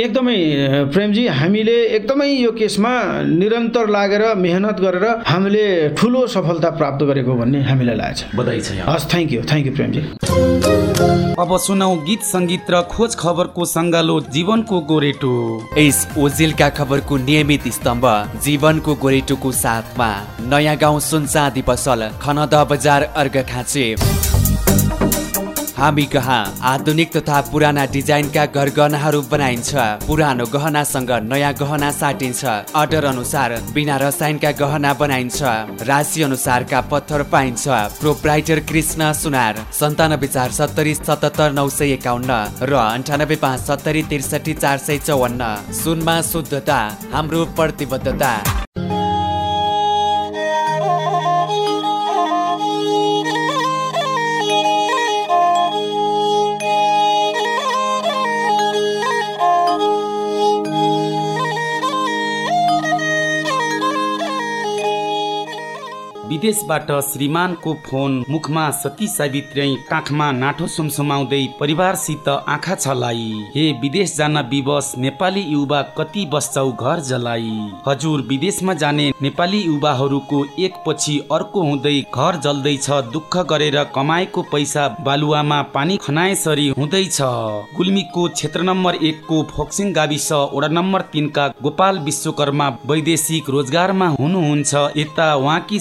एकदमै प्रेमजी हामीले एकदमै यो केसमा निरन्तर लागेर मेहनत गरेर हामीले ठुलो सफलता प्राप्त गरेको भन्ने हामीलाई लागेको छ बधाई छ हस् thank you thank you Premji. अब सुनौ गीत सङ्गीत र खोज खबरको सङ्गालो जीवनको गोरेटो। यस ओजेलका खबरको नियमित स्तम्भ जीवनको गोरेटोको साथमा। नयाँ गाउँ सुनचाँदी पसल खनद बजार अर्घ खाँचे। हामी कहाँ? आधुनिक तथा पुराना डिजाइनका गरगहनाहरू बनाइन्छ। पुरानो गहनासँग नयाँ गहना साटिन्छ। अर्डर अनुसार बिना रसायनका गहना बनाइन्छ। राशि अनुसारका पत्थर पाइन्छ। प्रोप्राइटर कृष्ण सुनार सन्तानब्बे चार सत्तरी सतहत्तर नौ सय एकाउन्न र अन्ठानब्बे पाँच सत्तरी त्रिसठी चार सय चौवन्न। सुनमा शुद्धता हाम्रो प्रतिबद्धता। विदेशबाट श्रीमानको फोन मुखमा सती सावित्री काखमा नाठो सुमसुमाउँदै परिवारसित आँखा छलाई। हे विदेश जान विवश नेपाली युवा कति बस्छौ घर जलाई। हजुर विदेशमा जाने नेपाली युवाहरूको एक पछि अर्को हुँदै घर जल्दैछ दुःख गरेर कमाएको पैसा बालुवामा पानी खनाएसरी हुँदैछ। गुल्मीको क्षेत्र नम्बर एकको फोक्सिङ गाविस वडा नम्बर तिनका गोपाल विश्वकर्मा वैदेशिक रोजगारमा हुनुहुन्छ। यता उहाँकी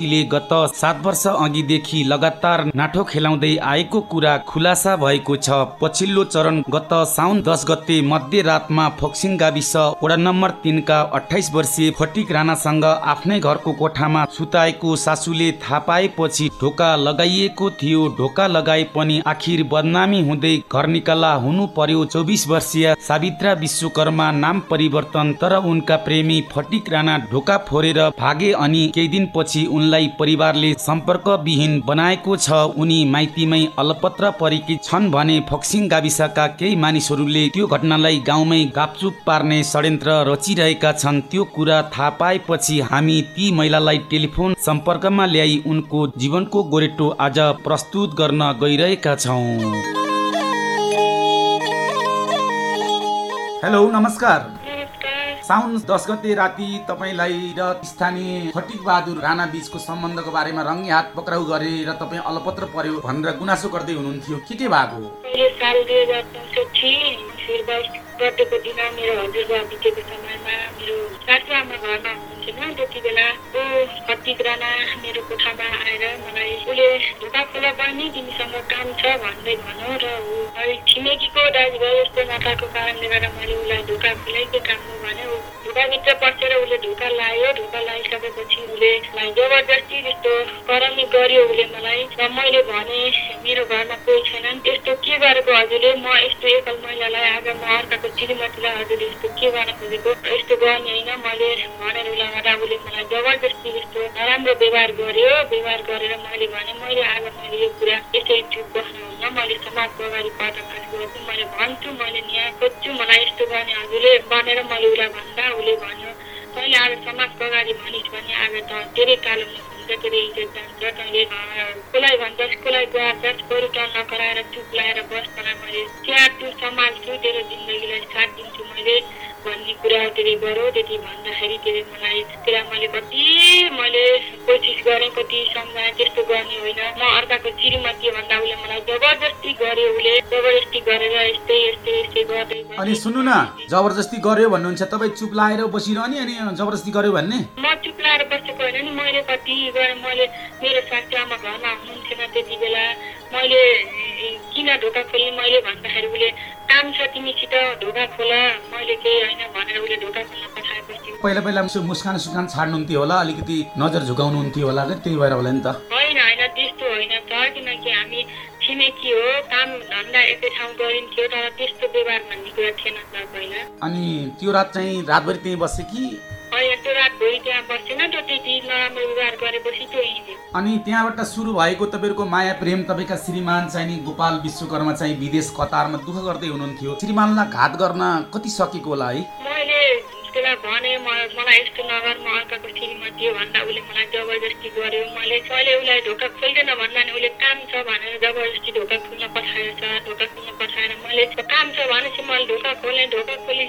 श्रीमतीले गत सात वर्ष अघिदेखि लगातार नाठो खेलाउँदै आएको कुरा खुलासा भएको छ। पछिल्लो चरण गत साउन दस गते मध्यरातमा फोक्सिङ गाविस वडा नम्बर तिनका अठाइस वर्षीय फटिक राणासँग आफ्नै घरको कोठामा सुताएको सासूले थाहा पाएपछि ढोका लगाइएको थियो। ढोका लगाए पनि आखिर बदनामी हुँदै घर निकाला हुनु पर्यो चौबिस वर्षीय सावित्रा विश्वकर्मा नाम परिवर्तन तर उनका प्रेमी फटिक राणा ढोका फोरेर भागे अनि केही दिनपछि उनलाई परिवारले सम्पर्क विहीन बनाएको छ। उनी माइतीमै अलपत्र परेकी छन् भने फक्सिङ गाविसका केही मानिसहरूले त्यो घटनालाई गाउँमै गापचुप पार्ने षड्यन्त्र रचिरहेका छन्। त्यो कुरा थाहा पाएपछि हामी ती महिलालाई टेलिफोन सम्पर्कमा ल्याई उनको जीवनको गोरेटो आज प्रस्तुत गर्न गइरहेका छौँ। हेलो नमस्कार। साउन दस गते राति तपाईँलाई र स्थानीय फटिक बहादुर राणा बीचको सम्बन्धको बारेमा रङ्गी हात पक्राउ गरे र तपाईँ अलपत्र पर्यो भनेर गुनासो गर्दै हुनुहुन्थ्यो। के के भएको? दिन मेरो बितेको समयमा मेरो सासु आमा घरमा हुनुहुन्थेन त्यति बेला ऊ राणा मेरो कोठामा आएर मलाई उसले ढोका खोला बहिनी तिमीसँग काम छ भन्दै भन्यो र ऊ छिमेकीको दाजुभाइ यस्तो नाताको कारणले गर्दा मैले उसलाई ढोका खोलाइको काम भने ऊ ढोकाभित्र पसेर उसले ढोका लायो। ढोका लगाइसकेपछि उसले मलाई जबरजस्ती त्यस्तो करामी गर्यो। उसले मलाई र मैले भने मेरो घरमा कोही छैनन्। त्यस्तो के गरेको हजुरले? म यस्तो एकल महिलालाई आज म अर्काको श्रीमतीलाई हजुरले यस्तो के गर्न खोजेको? यस्तो गर्ने होइन। मैले भनेर उसलाई उसले मलाई जबरजस्ती यस्तो नराम्रो व्यवहार गर्यो व्यवहार गरेर मैले भने मैले आज मैले यो कुरा यसरी चुप बस्नुहुन्न मैले समाजको अगाडि पर्दाफास गर्छु मैले भन्छु मैले न्याय खोज्छु मलाई यस्तो गर्ने हजुरले भनेर मैले उसलाई भन्दा उसले भन्यो तैँले आज समाजको अगाडि भनिस् भने आज त धेरै कालो हुन्छ धेरै इज्जत जान्छ तैँले कसलाई भन्छस् कसलाई गुहार्छस् परिचय नगराएर चुप लगाएर बस तँलाई मैले स्याहार्छु सम्हाल्छु तेरो जिन्दगीलाई साथ दिन्छु मैले भन्ने कुरा त्यसले गर्यो त्यति भन्दाखेरि त्यसले मलाई त्यसलाई मैले कति मैले कोसिस गरेँ कति सम्झाएँ त्यस्तो गर्ने होइन। म अर्काको श्रीमती भन्दा उसले मलाई जबरजस्ती गर्यो उसले। जबरजस्ती गरेर यस्तै यस्तै यस्तै गर्दै अनि सुन्नु न जबरजस्ती गर्यो भन्नुहुन्छ तपाईँ चुप लागेर बसिरहने अनि जबरजस्ती गर्यो भन्ने? म चुप लाएर बसेको होइन नि मैले कति गरेँ मैले मेरो सासु आमा घरमा हुनुहुन्थेन त्यति बेला। मैले किन ढोका खोल्ने मैले भन्दाखेरि उसले काम छ तिमीसित ढोका खोल। मैले केही होइन भनेर उसले ढोका खोल्न पठाएपछि पहिला पहिला मुस्कान सुस्कान छाड्नुहुन्थ्यो होला अलिकति नजर झुकाउनुहुन्थ्यो होला त्यही भएर होला नि त। होइन होइन त्यस्तो होइन त। किनकि हामी छिमेकी हो काम धन्दा एकै ठाउँ गरिन्थ्यो तर त्यस्तो व्यवहार भन्ने कुरा थिएन त पहिला। अनि त्यो रात चाहिँ रातभरि त्यहीँ बसे कि अनि त्यहाँबाट सुरु भएको तपाईँहरूको माया प्रेम तपाईँका श्रीमान चाहिँ नि गोपाल विश्वकर्मा चाहिँ विदेश कतारमा दुःख गर्दै हुनुहुन्थ्यो। श्रीमानलाई घात गर्न कति सकेको होला है? मैले बेला भने मलाई यस्तो नगर म अर्काको श्रीमती हो भन्दा उसले मलाई जबरजस्ती गर्यो। मैले मैले उसलाई ढोका खोल्दैन भन्दा नि उसले काम छ भनेर जबरजस्ती ढोका खोल्न पठाएछ ढोका खोल्न पठाएर मैले काम छ भनेपछि मैले ढोका खोलेँ ढोका खोलिसकेपछि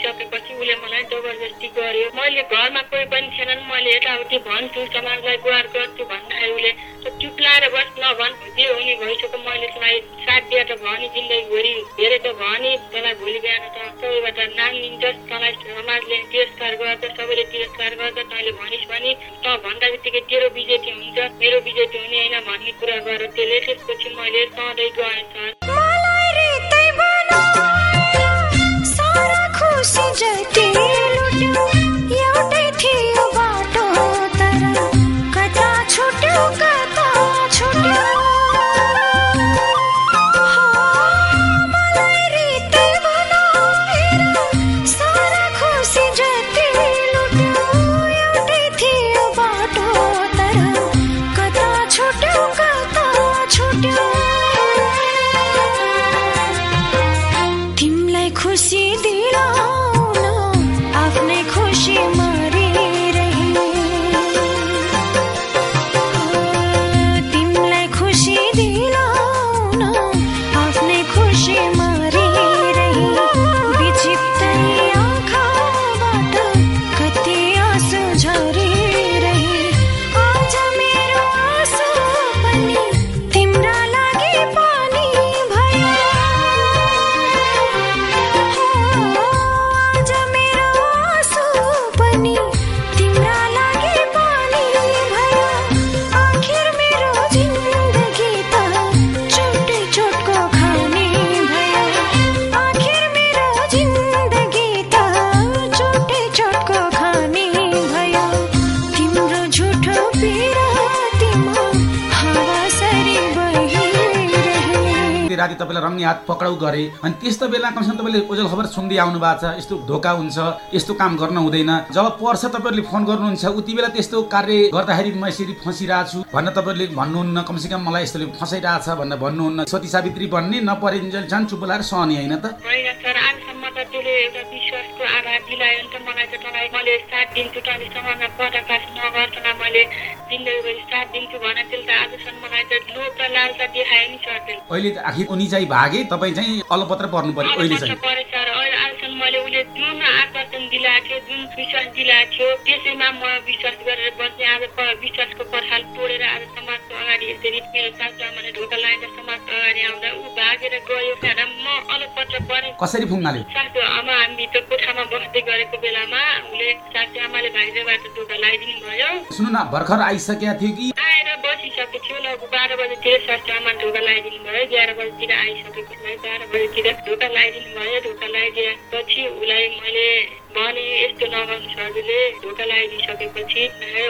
घरमा कोही पनि थिएनन् मैले यताउति भन्छु समाजलाई गुहार गर्छु भन्दाखेरि उसले "त चुप लाएर बस नभन् जे हुने भइसक्यो। मैले तँलाई साथ दिएर त भनी जिन्दगीभरि धेरै त भनी तँलाई भोलि बिहान त सबैबाट नाम लिन्छस् तँलाई समाजले तिरस्कार गर्छ सबैले तिरस्कार गर्छ तैँले भनिस् भने त भन्दा बित्तिकै तेरो बिजेती हुन्छ मेरो बिजेती हुने होइन भन्ने कुरा गर। त्यसले त्यसपछि मैले सधैँ गएँ सर। खुसी राति तपाईँलाई रङ्गी हात पक्राउ गरे। अनि त्यस्तो बेला कमसेकम तपाईँले ओजल खबर सुन्दै आउनु भएको छ यस्तो धोका हुन्छ यस्तो काम गर्न हुँदैन। जब पर्छ तपाईँहरूले फोन गर्नुहुन्छ उति बेला त्यस्तो कार्य गर्दाखेरि म यसरी फँसिरहेको छु भनेर तपाईँहरूले भन्नुहुन्न। कमसेकम मलाई यस्तोले फसाइरहेको छ भनेर भन्नुहुन्न। सती सावित्री भन्ने नपरेन्जेल झन् चुप लाएर सहने होइन त। त्यसले एउटा विश्वासको आधार दिलायो नि त मलाई त तँलाई। मैले साथ दिन्छु तँले समाजमा पदाकाश नगर तँलाई मैले। जिन्दगीभरि साथ दिन्छु भने त्यसले त आजसम्म मलाई त लोभ र लालसा देखायो नि सर। त्यसले अहिले त आखिर उनी चाहिँ भागे तपाईँ चाहिँ अलपत्र पर्नु पर्यो अहिले चाहिँ परे सर अहिले आजसम्म मैले उसले जुन आश्वासन दिलाएको थियो जुन विश्वास दिलाएको थियो त्यसैमा म विश्वास गरेर बस्ने आज विश्वासको पर्खाल तोडेर आज समाजको अगाडि यसरी मेरो सासुआमाले ढोका लगाएर समाजको अगाडि आउँदा ऊ भागेर गयो म अलपत्र परेँ। कसरी फुङ्गाल्यो सासु आमा हामी त कोठामा बस्दै गरेको बेलामा उसले सुन्नु न भर्खर आइसकेका थियो कि? आएर बसिसकेको थियो लगभग बाह्र बजीतिर सासु आमा ढोका लगाइदिनु भयो एघार बजीतिर आइसकेको थियो बाह्र बजीतिर ढोका लगाइदिनु भयो ढोका लगाइदिएपछि उसलाई मैले भने यस्तो नगर्नु हजुरले ढोका लगाइदिइसकेपछि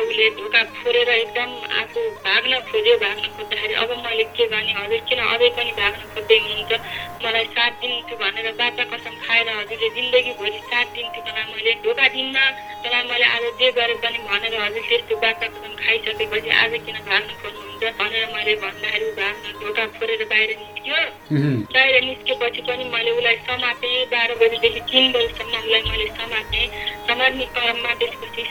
उसले ढोका फोरेर एकदम आफू भाग्न खोज्यो भाग्न खोज्दाखेरि अब मैले के गर्ने हजुर किन अझै पनि भाग्न खोज्दै हुनुहुन्छ? मलाई साथ दिन्छु भनेर बाचा कसम खाएर हजुरले जिन्दगीभरि साथ दिन्छु तँलाई मैले ढोका दिन्न तँलाई मैले आज जे गरे पनि भनेर हजुर त्यस्तो बाचा कसम खाइसकेपछि आज किन भाग्न खोज्नुहुन्छ भनेर मैले भन्दाखेरि भाग्न ढोका फोरेर बाहिर निस्क्यो। बाहिर निस्केपछि पनि मैले उसलाई समातेँ। बाह्र बजीदेखि तिन बजीसम्म उसलाई मैले समातेँ। समात्ने क्रममा त्यसपछि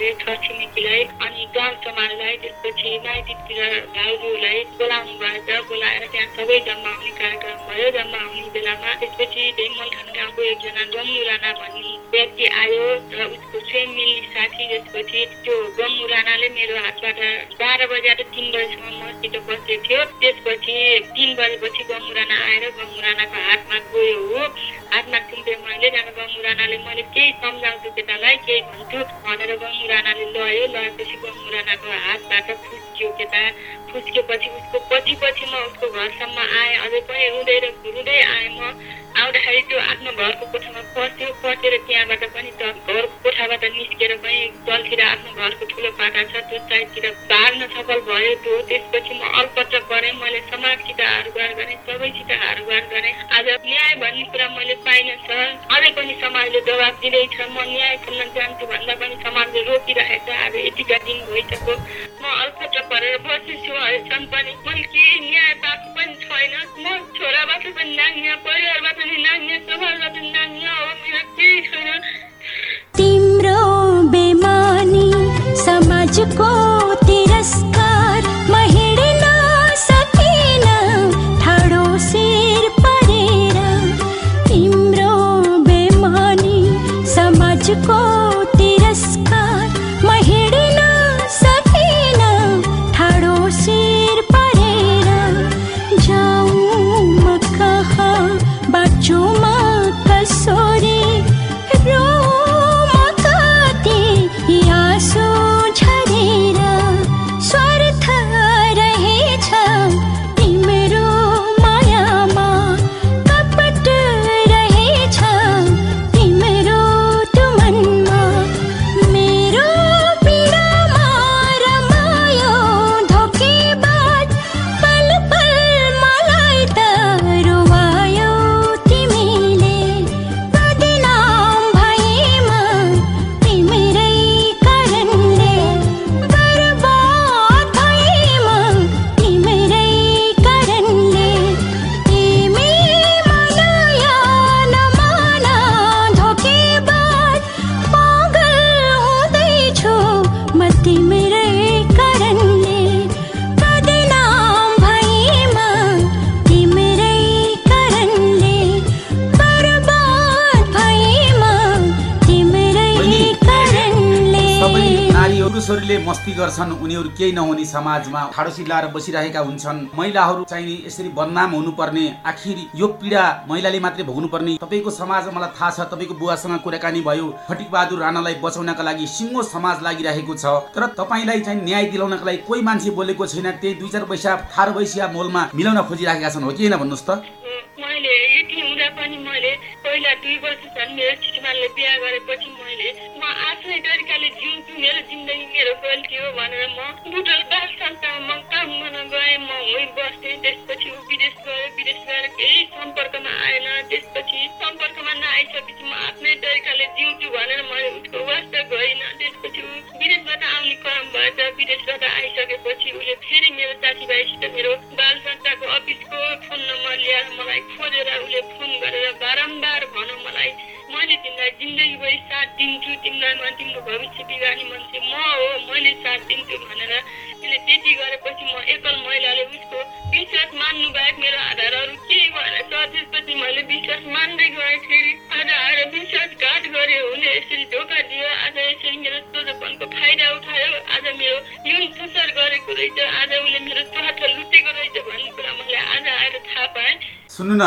सासुआमाले छरछिमेकीलाई अनि गाउँ समाजलाई त्यसपछि माइतीतिर भाउजूलाई बोलाउनु भएछ बोलाएर त्यहाँ सबै जम्मा आउने कार्यक्रम भयो जम्मा आउने बेलामा त्यसपछि ढेङ्गलखान गाउँको एकजना गम्मु राणा भन्ने व्यक्ति आयो र उसको स्वयं मिल्ने साथी त्यसपछि त्यो गम्मु राणाले मेरो हातबाट बाह्र बजेर तिन बजीसम्म मसित बसेको थियो त्यसपछि तिन बजेपछि गम्मु राणा आएर गम्मु राणाको हातमा गयो हो हातमा चुम्पेँ मैले त्यहाँबाट राणाले मैले केही सम्झाउँछु केटालाई केही भन्छु भनेर राणाले लयो लएपछि राणाको हातबाट फुस्क्यो केटा फुस्केपछि उसको पछि पछि म उसको घरसम्म आएँ अझै पनि रुँदै र रुँदै आएँ म आउँदाखेरि त्यो आफ्नो घरको कोठामा पस्यो पसेर त्यहाँबाट पनि त घरको कोठाबाट निस्केर पनि तलतिर आफ्नो घरको ठुलो पाटा छ त्यो साइडतिर भाग्न सफल भयो त्यो त्यसपछि म अल्पत्र परेँ मैले समाजसित हारगुहार गरेँ पाइनँ सर। अझै पनि समाजले दबाब दिँदैछ म न्याय खोल्न जान्छु भन्दा पनि समाजले रोकिरहेछ। आज यतिका दिन भइसक्यो। म अल्पत्र परेर बसेछु। अहिलेसम्म पनि मैले केही न्याय पाएको पनि छैन। म छोराबाट पनि नाङ्गिया परिवारबाट chung पुरुषहरूले मस्ती गर्छन् उनीहरू केही नहुने समाजमा ठाडो सिलाएर बसिरहेका हुन्छन्। महिलाहरू चाहिँ यसरी बदनाम हुनुपर्ने आखिर यो पीडा महिलाले मात्रै भोग्नु पर्ने तपाईँको समाजमा मलाई थाहा छ तपाईँको बुवासँग कुराकानी भयो फटिक बहादुर राणालाई बचाउनका लागि सिङ्गो समाज लागिरहेको छ। तर तपाईँलाई चाहिँ न्याय दिलाउनका लागि कोही मान्छे बोलेको छैन त्यही दुई चार पैसा थारो पैसा मोलमा मिलाउन खोजिराखेका छन् हो कि होइन भन्नुहोस् त? मैले यति हुँदा पनि मैले पहिला दुई वर्षसम्म मेरो श्रीमानले बिहा गरेपछि मैले म आफ्नै तरिकाले जिउँछु मेरो जिन्दगी मेरो गल्ती हो भनेर म बुटल बाल संस्थामा म काम गर्न गएँ। म वहीँ बस्थेँ त्यसपछि ऊ विदेश गयो। विदेश गएर केही सम्पर्कमा आएन। त्यसपछि सम्पर्कमा नआइसकेपछि म आफ्नै तरिकाले जिउँछु भनेर मैले उसको वास्ता गरिनँ। त्यसपछि ऊ विदेशबाट आउने क्रम भएछ विदेशबाट आइसकेपछि उसले फेरि मेरो साथीभाइसित मेरो बाल संस्थाको तिमीलाई जिन्दगीभरि साथ दिन्छु तिमीलाई तिम्रो भविष्य बिगार्ने मान्छे म हो मैले साथ दिन्छु भनेर उसले त्यति गरेपछि म एकल महिलाले उसको विश्वास मान्नु बाहेक मेरो आधारहरू केही भएन छ त्यसपछि मैले विश्वास मान्दै गएँ फेरि आज आएर विश्वासघात गर्यो उसले यसरी धोका दियो आज यसरी मेरो सोझोपनको फाइदा उठायो आज मेरो यौन शोषण गरेको रहेछ आज उसले मेरो स्वार्थ लुटेको रहेछ भन्ने कुरा मैले आज आएर थाहा पाएँ सुन्नु न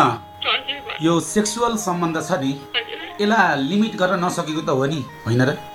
यो सेक्सुअल सम्बन्ध छ नि यसलाई लिमिट गर्न नसकेको त हो नि होइन र?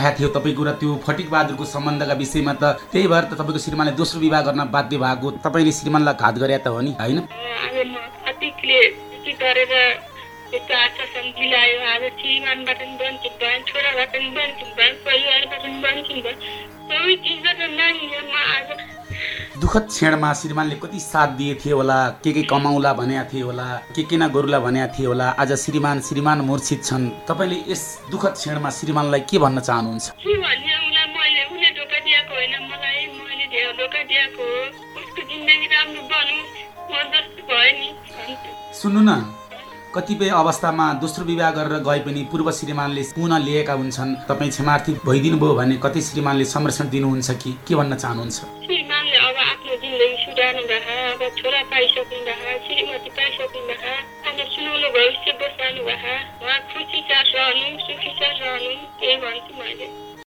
गनाइरहेको थियो। तपाईँको र त्यो फटिक बहादुरको सम्बन्धका विषयमा त त्यही भएर त तपाईँको श्रीमानले दोस्रो विवाह गर्न बाध्य भएको तपाईँले श्रीमानलाई घात गरे त हो नि होइन? छोराबाट पनि वञ्चित भएँ परिवारबाट पनि वञ्चित भएँ सबै चिजबाट म आज दुःखद क्षणमा श्रीमानले कति साथ दिए थिए होला के के कमाउला भनेका थिए होला के के न गरुला भनेका थिए होला आज श्रीमान श्रीमान मूर्छित छन्। तपाईँले यस दुःखद क्षणमा श्रीमानलाई के भन्न चाहनुहुन्छ? सुन्नु न कतिपय अवस्थामा दोस्रो विवाह गरेर गए पनि पूर्व श्रीमानले पुनः लिएका हुन्छन्। तपाईँ क्षमार्थी भइदिनु भयो भने कति श्रीमानले संरक्षण दिनुहुन्छ कि के भन्न चाहनुहुन्छ? अब आफ्नो जिन्दगी सुधार्नु भयो अब छोरा पाइसक्नु भयो श्रीमती पाइसक्नु भयो अन्त सुनौलो भविष्य बसाउनु भयो उहाँ खुसी छ रहनु सुखी छ रहनु त्यही भन्छु मैले